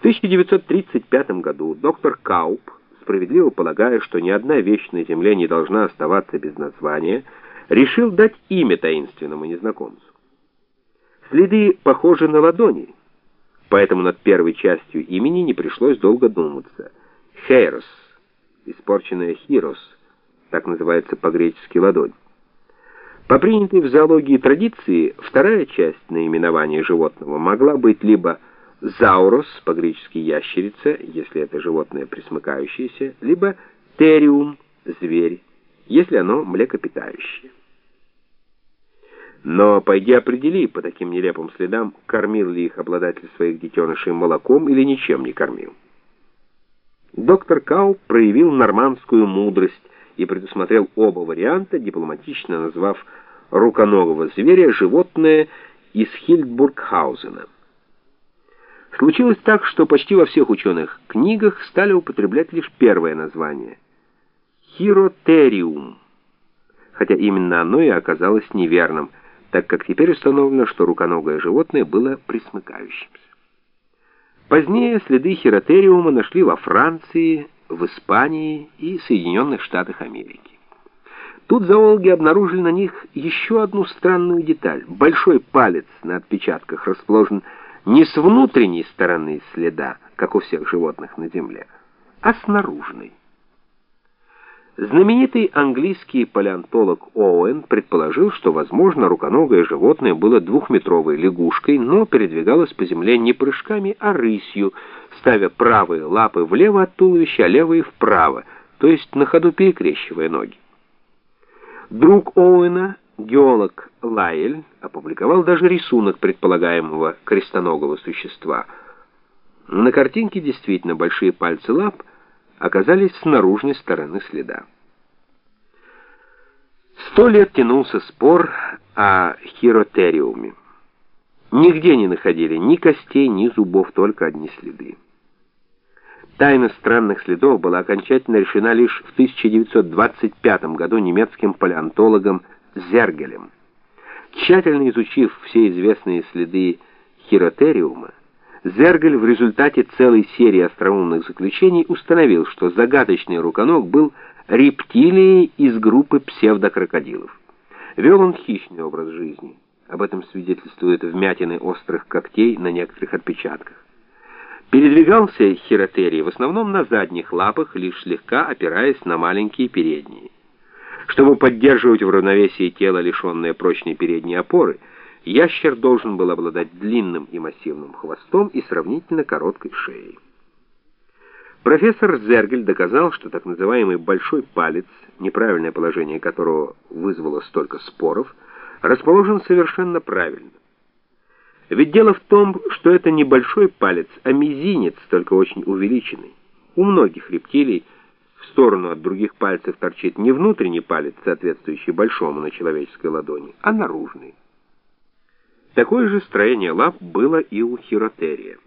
В 1935 году доктор Кауп, справедливо полагая, что ни одна вещь на Земле не должна оставаться без названия, решил дать имя таинственному незнакомцу. Следы похожи на ладони, поэтому над первой частью имени не пришлось долго думаться. Хейрос, испорченная Хирос, так называется по-гречески ладонь. По принятой в зоологии традиции, вторая часть наименования животного могла быть либо заурос, по-гречески ящерица, если это животное пресмыкающееся, либо териум, зверь, если оно млекопитающее. Но пойди определи по таким нелепым следам, кормил ли их обладатель своих детенышей молоком или ничем не кормил. Доктор Кау проявил нормандскую мудрость и предусмотрел оба варианта, дипломатично назвав руконогого зверя животное из Хильдбургхаузена. Случилось так, что почти во всех ученых книгах стали употреблять лишь первое название — хиротериум, хотя именно оно и оказалось неверным, так как теперь установлено, что руконогое животное было присмыкающимся. Позднее следы хиротериума нашли во Франции, в Испании и Соединенных Штатах Америки. Тут зоологи обнаружили на них еще одну странную деталь. Большой палец на отпечатках расположен не с внутренней стороны следа, как у всех животных на Земле, а с наружной. Знаменитый английский палеонтолог Оуэн предположил, что, возможно, руконогое животное было двухметровой лягушкой, но передвигалось по земле не прыжками, а рысью, ставя правые лапы влево от туловища, а левые вправо, то есть на ходу перекрещивая ноги. Друг Оуэна, геолог Лайль, опубликовал даже рисунок предполагаемого крестоногого существа. На картинке действительно большие пальцы лап оказались с наружной стороны следа. Сто лет тянулся спор о хиротериуме. Нигде не находили ни костей, ни зубов, только одни следы. Тайна странных следов была окончательно решена лишь в 1925 году немецким палеонтологом Зергелем. Тщательно изучив все известные следы хиротериума, Зергель в результате целой серии остроумных заключений установил, что загадочный руконог был рептилией из группы псевдокрокодилов. Вел он хищный образ жизни. Об этом свидетельствуют вмятины острых когтей на некоторых отпечатках. Передвигался хиротерий в основном на задних лапах, лишь слегка опираясь на маленькие передние. Чтобы поддерживать в равновесии тело, лишенное прочной передней опоры, ящер должен был обладать длинным и массивным хвостом и сравнительно короткой шеей. Профессор Зергель доказал, что так называемый большой палец, неправильное положение которого вызвало столько споров, расположен совершенно правильно. Ведь дело в том, что это не большой палец, а мизинец, только очень увеличенный. У многих рептилий в сторону от других пальцев торчит не внутренний палец, соответствующий большому на человеческой ладони, а наружный. Такое же строение лап было и у хиротерия.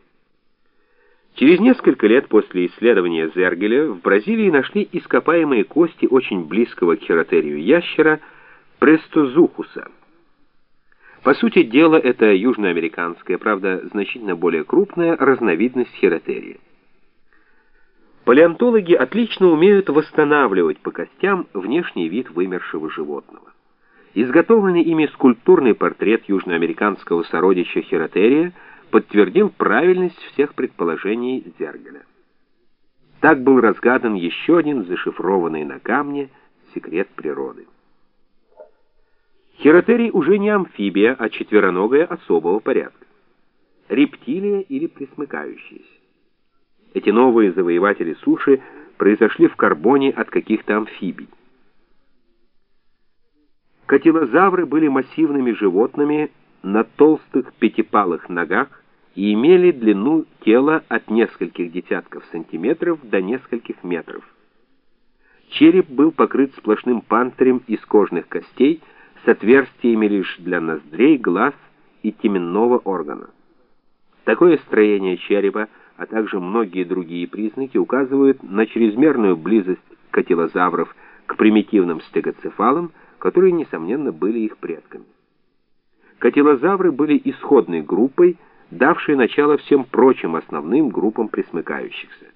Через несколько лет после исследования Зергеля в Бразилии нашли ископаемые кости очень близкого к хиротерию ящера престозухуса. По сути дела, это южноамериканская, правда, значительно более крупная разновидность хиротерия. Палеонтологи отлично умеют восстанавливать по костям внешний вид вымершего животного. Изготовленный ими скульптурный портрет южноамериканского сородича Хиротерия подтвердил правильность всех предположений Зергеля. Так был разгадан еще один зашифрованный на камне секрет природы. Хиротерий уже не амфибия, а четвероногая особого порядка. Рептилия или пресмыкающаяся. Эти новые завоеватели суши произошли в карбоне от каких-то амфибий. Катилозавры были массивными животными на толстых пятипалых ногах и имели длину тела от нескольких десятков сантиметров до нескольких метров. Череп был покрыт сплошным панцирем из кожных костей с отверстиями лишь для ноздрей, глаз и теменного органа. Такое строение черепа а также многие другие признаки указывают на чрезмерную близость катилозавров к примитивным стегоцефалам, которые, несомненно, были их предками. Катилозавры были исходной группой, давшие начало всем прочим основным группам пресмыкающихся.